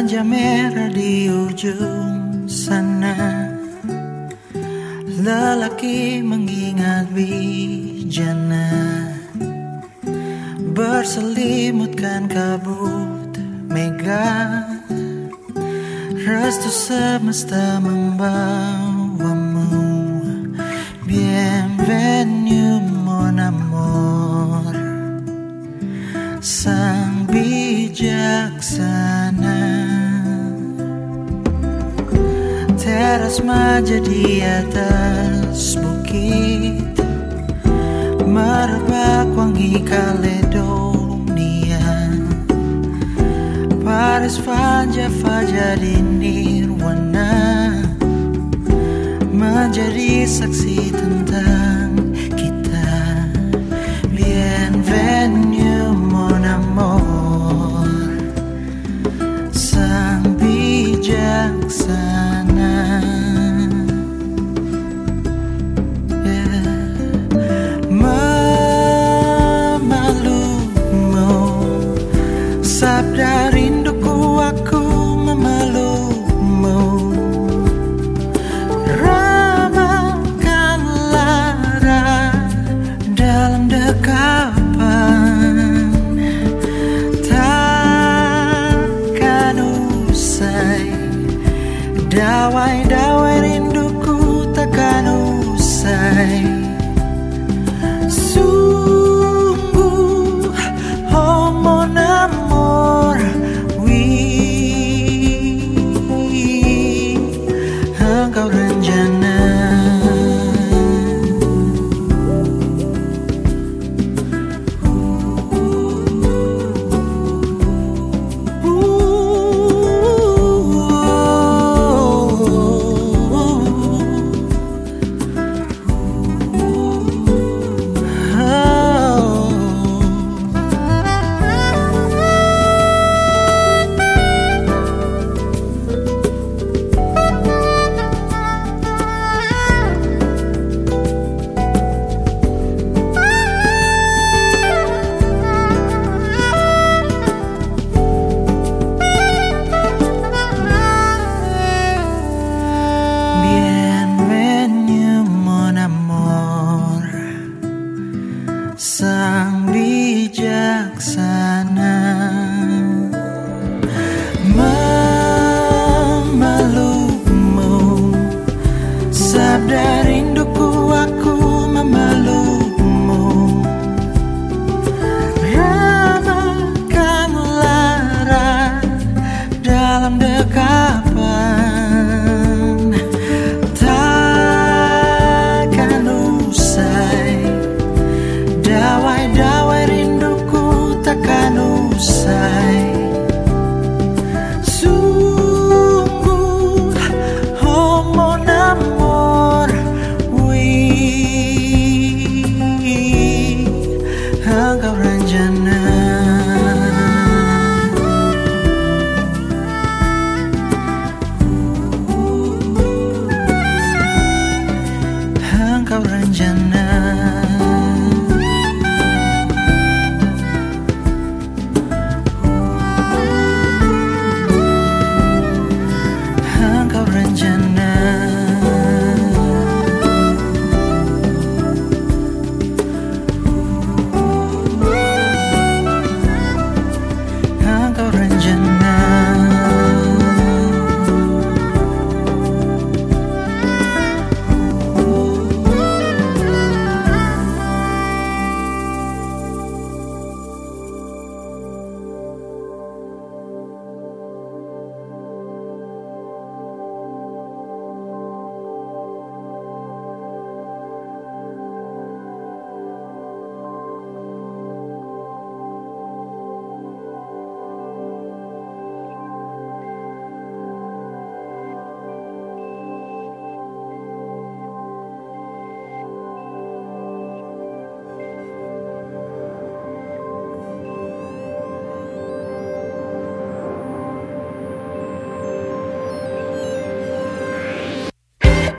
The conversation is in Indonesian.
Senja merah di ujung sana. Lelaki mengingat bijana. Berselimutkan kabut mega. Restu semesta membawamu. Bienvenue Teras maja di atas bukit. Merebak wangi Kaledonia Paris Fanja Fajar di Nirwana. Menjadi saksi tentang Sabda rinduku aku memelukmu. Ramakan lara dalam dekapan. Takkan usai Dawai-dawai laksana 简单